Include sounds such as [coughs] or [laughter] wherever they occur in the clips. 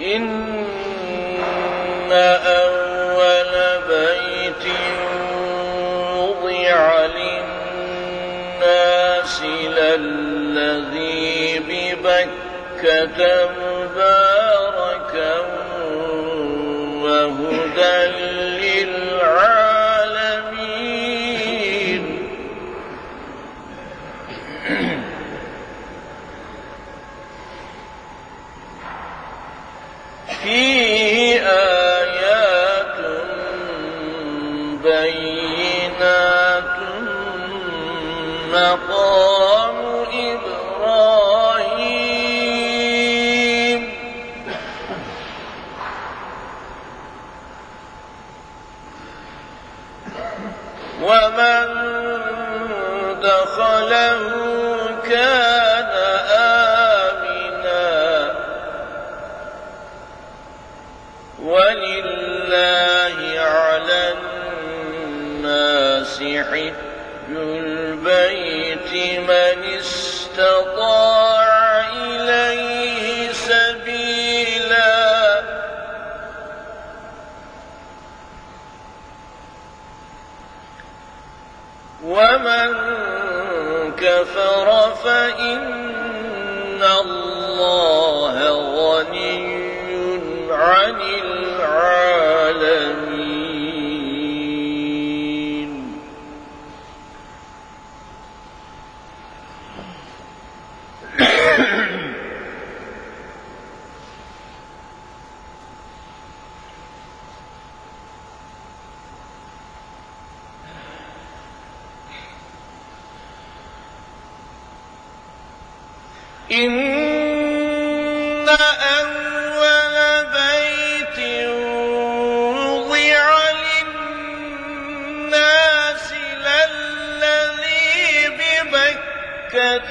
إن أول بيت وضع للناس للذي ببكة ومن دخله كان آمنا ولله على الناس حج البيت من استطاع ومن كفر فإن إن أول بيت وضع للناس للذي ببكة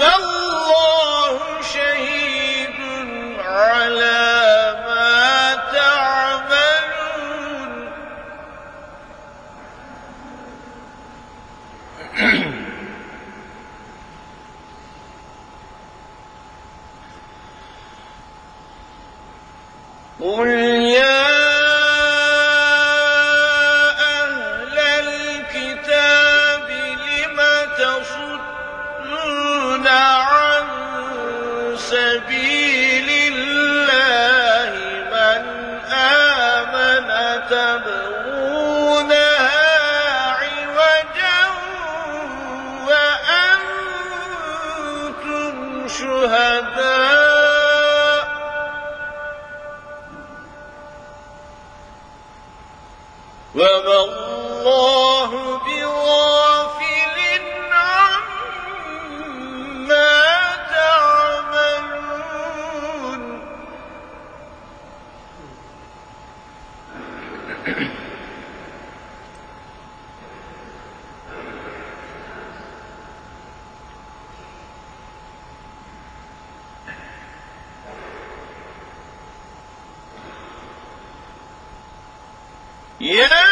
والله شهيد على ما تعملون. [coughs] قل Yeah!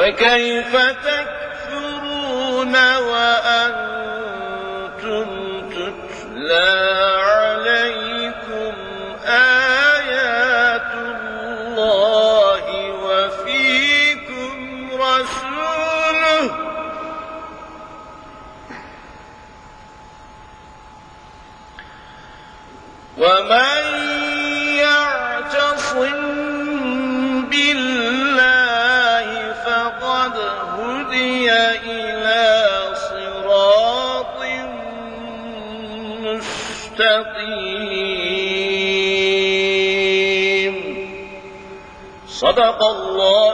وكيف تكفرون وأنتم تتلى مستقيم صدق الله